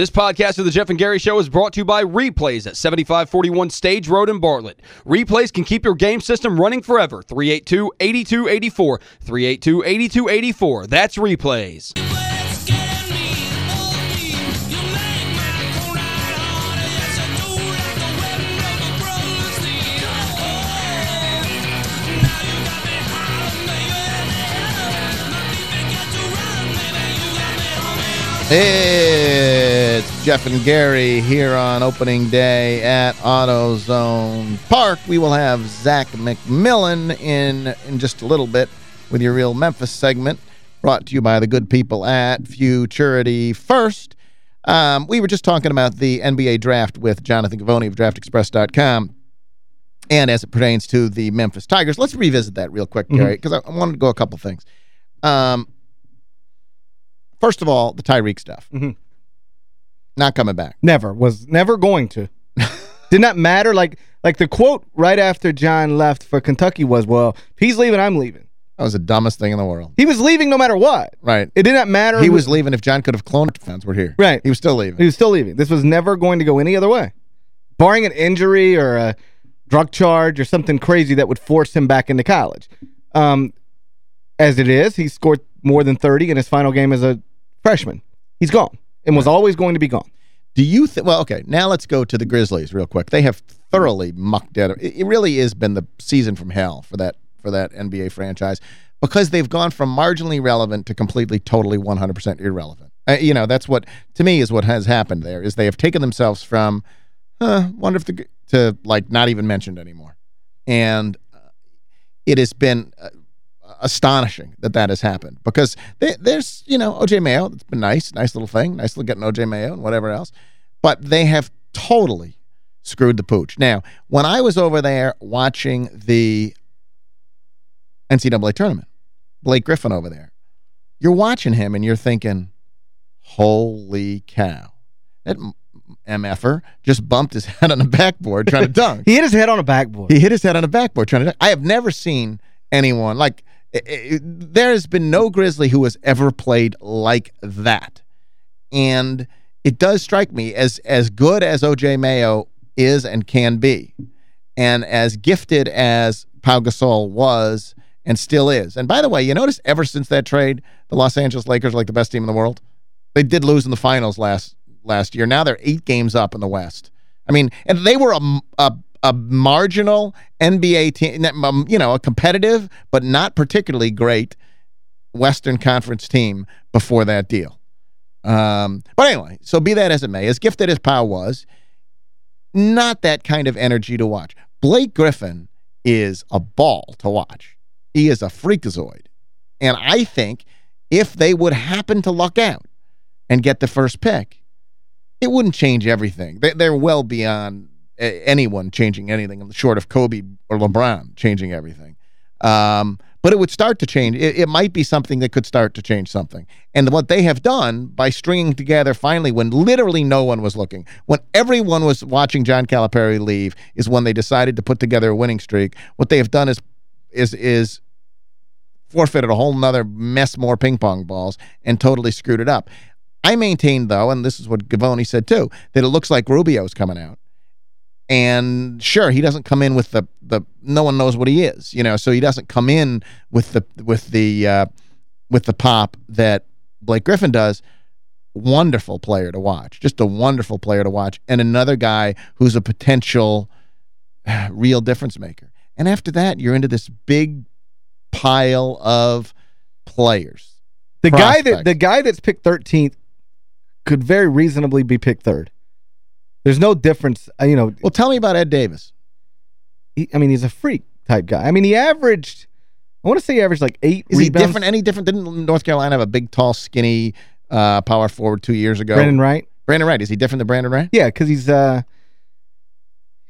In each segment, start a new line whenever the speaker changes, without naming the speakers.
This podcast of the Geoff and Gary Show is brought to you by Replays at 7541 Stage Road in Bartlett. Replays can keep your game system running forever. 382-8284. 382-8284. That's Replays.
It's Geoff and Gary here on opening day at AutoZone Park. We will have Zach McMillan in, in just a little bit with your Real Memphis segment brought to you by the good people at Futurity First. Um, we were just talking about the NBA draft with Jonathan Givony of DraftExpress.com and as it pertains to the Memphis Tigers. Let's revisit that real quick, Gary, because mm -hmm. I, I wanted to go a couple things. Um, First of all, the Tyreke stuff.
Mm -hmm.
Not coming back.
Never. Was never going to. Did not matter. Like like the quote right after John left for Kentucky was, well, if he's leaving, I'm leaving.
That was the dumbest thing in the world.
He was leaving no matter what.
Right.
It did not matter.
He was leaving if John could have cloned fans were here.
Right.
He was still leaving.
He was still leaving. This was never going to go any other way. Barring an injury or a drug charge or something crazy that would force him back into college. Um, as it is, he scored more than 30 in his final game as a freshman. He's gone and was always going to be gone.
Do you think, well, okay, now let's go to the Grizzlies real quick. They have thoroughly mucked at it. It really has been the season from hell for that for that NBA franchise because they've gone from marginally relevant to completely, totally 100% irrelevant. Uh, you know, that's what, to me, is what has happened there, is they have taken themselves from, uh, wonder if the, to, like, not even mentioned anymore. And uh, it has been uh, astonishing that that has happened because they, there's, you know, O.J. Mayo. It's been nice, nice little thing. Nice little getting O.J. Mayo and whatever else. But they have totally screwed the pooch. Now, when I was over there watching the NCAA tournament, Blake Griffin over there, you're watching him and you're thinking, holy cow. That MFer just bumped his head on a backboard trying to dunk.
he hit his head on a backboard.
He hit his head on a backboard trying to dunk. I have never seen anyone, like, there has been no Grizzly who has ever played like that. And it does strike me as as good as O.J. Mayo is and can be, and as gifted as Pau Gasol was and still is. And by the way, you notice ever since that trade, the Los Angeles Lakers are like the best team in the world. They did lose in the finals last last year. Now they're eight games up in the West. I mean, and they were a, a a marginal NBA team, um, you know, a competitive but not particularly great Western Conference team before that deal. Um, but anyway, so be that as it may, as gifted as Pau was, not that kind of energy to watch. Blake Griffin is a ball to watch. He is a freakazoid. And I think if they would happen to luck out and get the first pick, it wouldn't change everything. They're well beyond anyone changing anything short of Kobe or LeBron changing everything. Um, but it would start to change. It, it, might be something that could start to change something. And what they have done by stringing together finally when literally no one was looking, when everyone was watching John Calipari leave, is when they decided to put together a winning streak. What they have done is is is forfeited a whole nother mess more ping pong balls and totally screwed it up. I maintain, though, and this is what Givony said too, that it looks like Rubio's coming out. And sure, he doesn't come in with the the no one knows what he is, you know. So he doesn't come in with the with the uh, with the pop that Blake Griffin does. Wonderful player to watch, just a wonderful player to watch, and another guy who's a potential real difference maker. And after that, you're into this big pile of players.
The prospects. guy that the guy that's picked 13th could very reasonably be picked third. There's no difference, uh, you know.
Well, tell me about Ed Davis.
He, I mean, he's a freak type guy. I mean, he averaged, I want to say he averaged like eight
Is
rebounds.
he different, any different? Didn't North Carolina have a big, tall, skinny uh, power forward two years ago?
Brandan Wright?
Brandan Wright. Is he different than Brandan Wright?
Yeah, because he's, uh,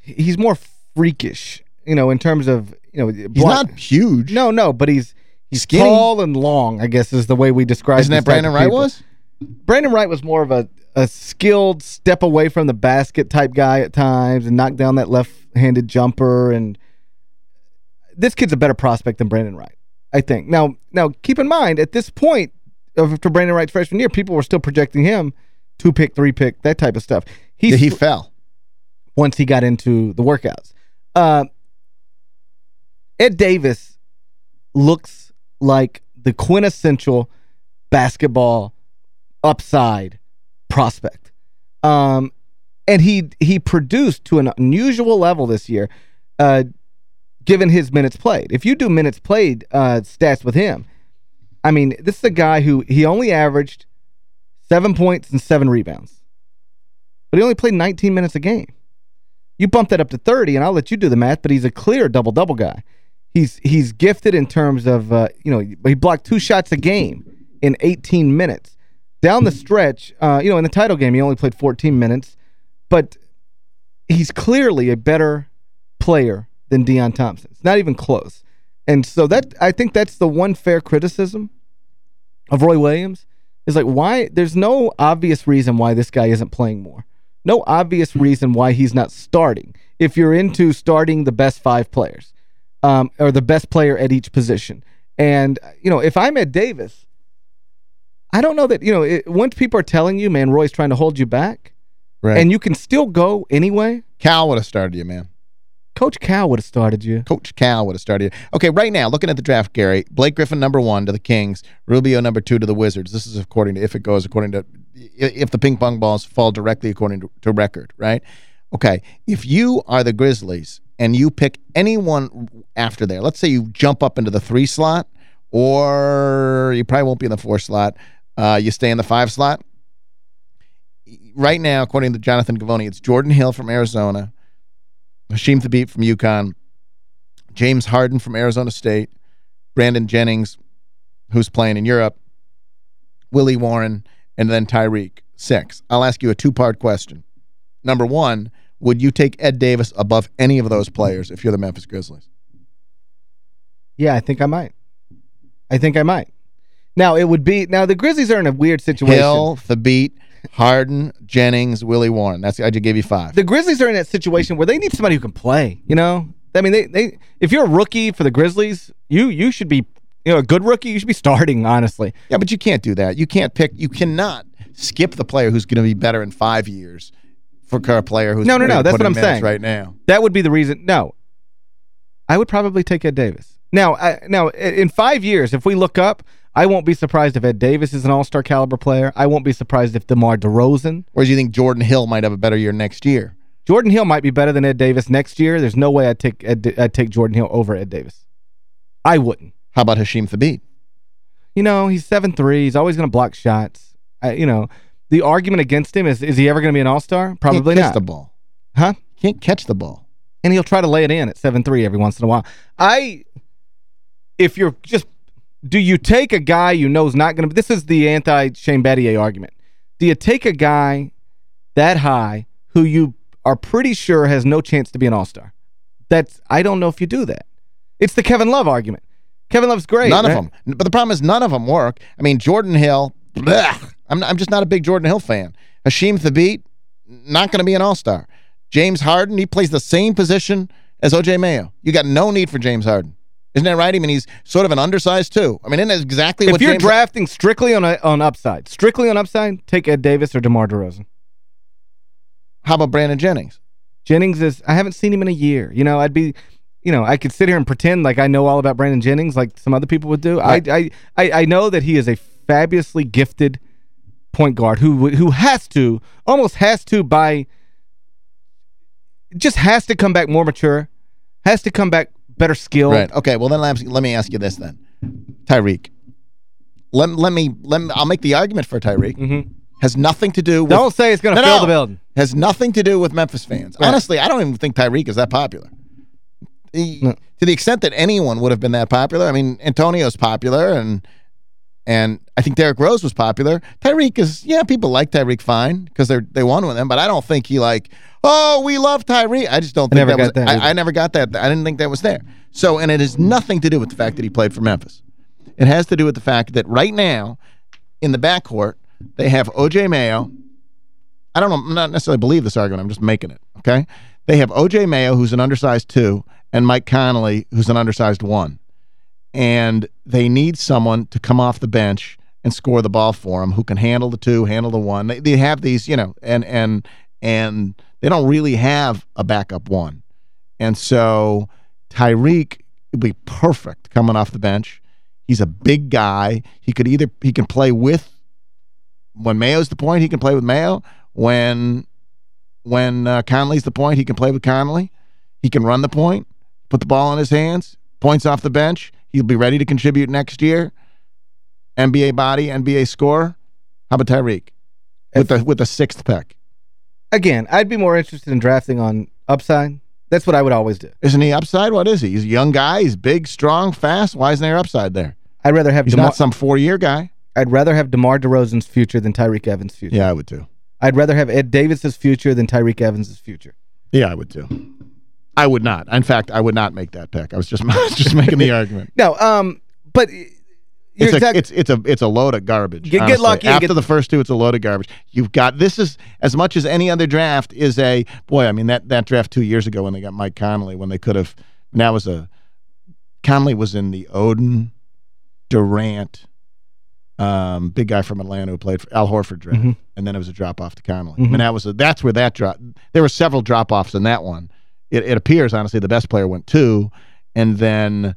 he's more freakish, you know, in terms of, you know.
He's not huge.
No, no, but he's he's
Skinny.
tall and long, I guess is the way we describe
Isn't that Brandan Wright was?
Brandan Wright was more of a a skilled step away from the basket type guy at times and knock down that left-handed jumper and this kid's a better prospect than Brandan Wright, I think. Now, now keep in mind, at this point, after Brandan Wright's freshman year, people were still projecting him two pick, three pick, that type of stuff.
He, he fell.
Once he got into the workouts. Uh, Ed Davis looks like the quintessential basketball upside prospect. Um, and he he produced to an unusual level this year, uh, given his minutes played. If you do minutes played uh, stats with him, I mean, this is a guy who he only averaged seven points and seven rebounds. But he only played 19 minutes a game. You bump that up to 30, and I'll let you do the math, but he's a clear double-double guy. He's he's gifted in terms of, uh, you know, he blocked two shots a game in 18 minutes. Down the stretch, uh, you know, in the title game, he only played 14 minutes, but he's clearly a better player than Deon Thompson. It's not even close. And so that I think that's the one fair criticism of Roy Williams is like why there's no obvious reason why this guy isn't playing more. No obvious reason why he's not starting. If you're into starting the best five players um, or the best player at each position. And, you know, if I'm Ed Davis, I don't know that, you know, it, once people are telling you, man, Roy's trying to hold you back, right. and you can still go anyway.
Cal would have started you, man.
Coach Cal would have started you.
Coach Cal would have started you. Okay, right now, looking at the draft, Gary, Blake Griffin number one to the Kings, Rubio number two to the Wizards. This is according to, if it goes according to, if the ping pong balls fall directly according to, to record, right? Okay, if you are the Grizzlies and you pick anyone after there, let's say you jump up into the three slot, or you probably won't be in the four slot, uh, you stay in the five slot. Right now, according to Jonathan Givony, it's Jordan Hill from Arizona, Hasheem Thabeet from UConn, James Harden from Arizona State, Brandon Jennings, who's playing in Europe, Willie Warren, and then Tyreke. Six. I'll ask you a two-part question. Number one, would you take Ed Davis above any of those players if you're the Memphis Grizzlies?
Yeah, I think I might. I think I might. Now, it would be... Now, the Grizzlies are in a weird situation.
Hill, Thabeet, Harden, Jennings, Willie Warren. That's I just gave you five.
The Grizzlies are in that situation where they need somebody who can play, you know? I mean, they they if you're a rookie for the Grizzlies, you you should be you know, a good rookie, you should be starting, honestly.
Yeah, but you can't do that. You can't pick you cannot skip the player who's going to be better in 5 years for a player who's
No, no, no, that's what I'm saying.
right now.
That would be the reason. No. I would probably take Ed Davis. Now, I, now in 5 years if we look up I won't be surprised if Ed Davis is an all-star caliber player. I won't be surprised if DeMar DeRozan.
Or do you think Jordan Hill might have a better year next year?
Jordan Hill might be better than Ed Davis next year. There's no way I'd take Ed, I'd take Jordan Hill over Ed Davis. I wouldn't.
How about Hasheem Thabeet?
You know, he's seven three. He's always going to block shots. I, you know, the argument against him is, is he ever going to be an all-star? Probably
Can't
not.
the ball.
Huh?
Can't catch the ball.
And he'll try to lay it in at seven three every once in a while. I, if you're just do you take a guy you know is not going to... This is the anti-Shane Battier argument. Do you take a guy that high who you are pretty sure has no chance to be an all-star? That's I don't know if you do that. It's the Kevin Love argument. Kevin Love's great.
None
right?
of them. But the problem is none of them work. I mean, Jordan Hill, blech, I'm, I'm just not a big Jordan Hill fan. Hasheem Thabeet, not going to be an all-star. James Harden, he plays the same position as O.J. Mayo. You got no need for James Harden. Isn't that right? I mean, he's sort of an undersized, too. I mean, isn't that exactly
if
what
you're
James
drafting strictly on a, on upside, strictly on upside, take Ed Davis or DeMar DeRozan.
How about Brandon Jennings?
Jennings is, I haven't seen him in a year. You know, I'd be, you know, I could sit here and pretend like I know all about Brandon Jennings like some other people would do. Right. I, I, I know that he is a fabulously gifted point guard who who has to, almost has to by, just has to come back more mature, has to come back better skill.
Right. Okay, well then let me ask you this then. Tyreke. Let, let me let me, I'll make the argument for Tyreke.
Mm -hmm.
Has nothing to do with
Don't say it's going to no, fill no. the building.
Has nothing to do with Memphis fans. Right. Honestly, I don't even think Tyreke is that popular. He, no. To the extent that anyone would have been that popular, I mean, Antonio's popular and and I think Derrick Rose was popular. Tyreke is, yeah, people like Tyreke fine because they they won with him, but I don't think he like, oh, we love Tyreke. I just don't think that was, that I, I, never got that. I didn't think that was there. So, and it has nothing to do with the fact that he played for Memphis. It has to do with the fact that right now, in the backcourt, they have O.J. Mayo. I don't know, I'm not necessarily believe this argument. I'm just making it, okay? They have O.J. Mayo, who's an undersized two, and Mike Conley, who's an undersized one and they need someone to come off the bench and score the ball for them, who can handle the two, handle the one. They, they have these, you know, and and and they don't really have a backup one. And so Tyreke would be perfect coming off the bench. He's a big guy. He could either he can play with when Mayo's the point, he can play with Mayo. When when uh, Conley's the point, he can play with Conley. He can run the point, put the ball in his hands, points off the bench. He'll be ready to contribute next year. NBA body, NBA score. How about Tyreke with the with the sixth pick?
Again, I'd be more interested in drafting on upside. That's what I would always do.
Isn't he upside? What is he? He's a young guy. He's big, strong, fast. Why isn't there upside there?
I'd rather have
He's
DeMar
not some four-year guy.
I'd rather have DeMar DeRozan's future than Tyreke Evans' future.
Yeah, I would too.
I'd rather have Ed Davis's future than Tyreke Evans' future.
Yeah, I would too. I would not. In fact, I would not make that pick. I was just, I was just making the argument.
No, um, but
It's a, it's it's a it's a load of garbage.
Get- get lucky
After
get-
the first two, it's a load of garbage. You've got this is as much as any other draft is a boy. I mean that that draft two years ago when they got Mike Conley when they could have that was a Conley was in the Oden Durant um, big guy from Atlanta who played for Al Horford draft,
Mhm.
and then it was a drop off to Conley.
Mhm.
And that was a, that's where that drop. There were several drop offs in that one. It, it appears honestly the best player went two, and then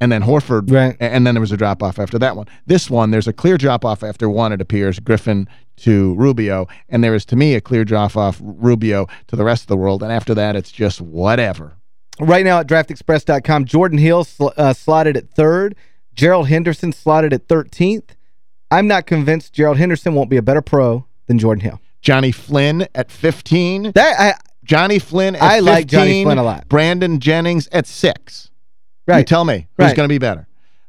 and then Horford,
Right.
and then there was a drop off after that one. This one, there's a clear drop off after one. It appears Griffin to Rubio, and there is to me a clear drop off Rubio to the rest of the world, and after that, it's just whatever.
Right now at draftexpress.com, Jordan Hill sl uh, slotted at third. Gerald Henderson slotted at 13th. I'm not convinced Gerald Henderson won't be a better pro than Jordan Hill.
Johnny Flynn at 15.
That I,
Johnny Flynn at
I
15.
like Johnny Flynn a lot.
Brandon Jennings at 6. You tell me who's
Right.
going to be better.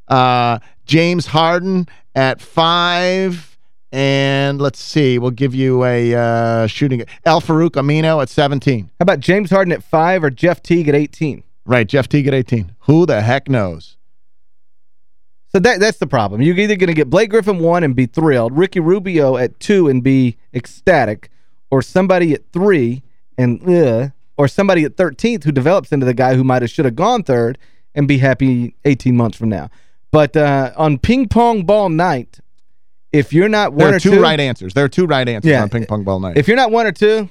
Uh, James Harden at 5. And let's see, we'll give you a uh, shooting. Al-Farouq Aminu at 17.
How about James Harden at 5 or Jeff Teague at 18?
Right, Jeff Teague at 18. Who the heck knows?
So that that's the problem. You're either going to get Blake Griffin 1 and be thrilled, Ricky Rubio at 2 and be ecstatic, or somebody at 3 and uh, or somebody at 13th who develops into the guy who might have should have gone third and be happy 18 months from now. But uh, on ping pong ball night, if you're not one
There are two, right answers. There are two right answers
Yeah.
on ping pong ball night.
if you're not one or two,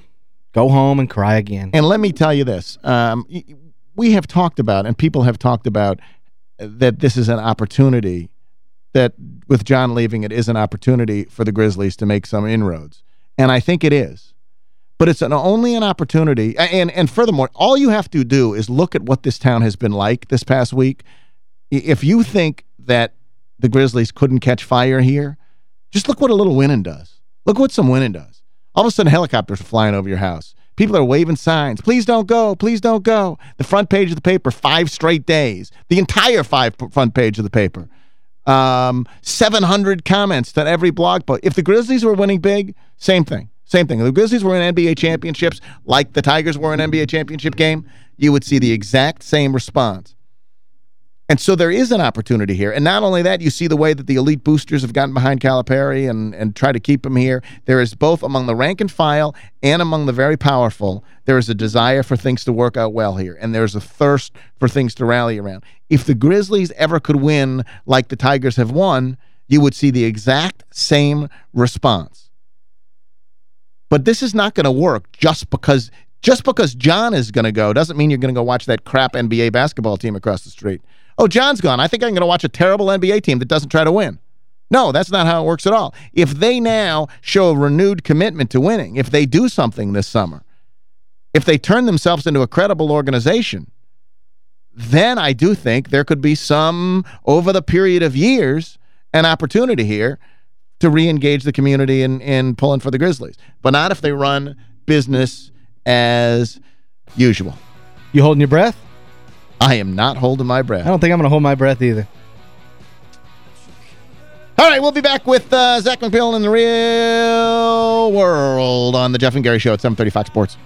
go home and cry again.
And let me tell you this. Um, we have talked about, and people have talked about, that this is an opportunity, that with John leaving, it is an opportunity for the Grizzlies to make some inroads. And I think it is. But it's an, only an opportunity. And, and furthermore, all you have to do is look at what this town has been like this past week. If you think that the Grizzlies couldn't catch fire here, just look what a little winning does. Look what some winning does. All of a sudden, helicopters are flying over your house. People are waving signs. Please don't go. Please don't go. The front page of the paper, five straight days. The entire five front page of the paper. Um, 700 comments on every blog post. If the Grizzlies were winning big, same thing. Same thing. If the Grizzlies were in NBA championships like the Tigers were in NBA championship game, you would see the exact same response. And so there is an opportunity here. And not only that, you see the way that the elite boosters have gotten behind Calipari and, and try to keep him here. There is both among the rank and file and among the very powerful, there is a desire for things to work out well here. And there's a thirst for things to rally around. If the Grizzlies ever could win like the Tigers have won, you would see the exact same response. But this is not going to work just because just because John is going to go doesn't mean you're going to go watch that crap NBA basketball team across the street. Oh, John's gone. I think I'm going to watch a terrible NBA team that doesn't try to win. No, that's not how it works at all. If they now show a renewed commitment to winning, if they do something this summer, if they turn themselves into a credible organization, then I do think there could be some, over the period of years, an opportunity here to re-engage the community in, in pulling for the Grizzlies. But not if they run business as usual.
You holding your breath?
I am not holding my breath.
I don't think I'm going to hold my breath either.
All right, we'll be back with uh, Zach McMillan in the real world on the Geoff and Gary Show at 730 Fox Sports.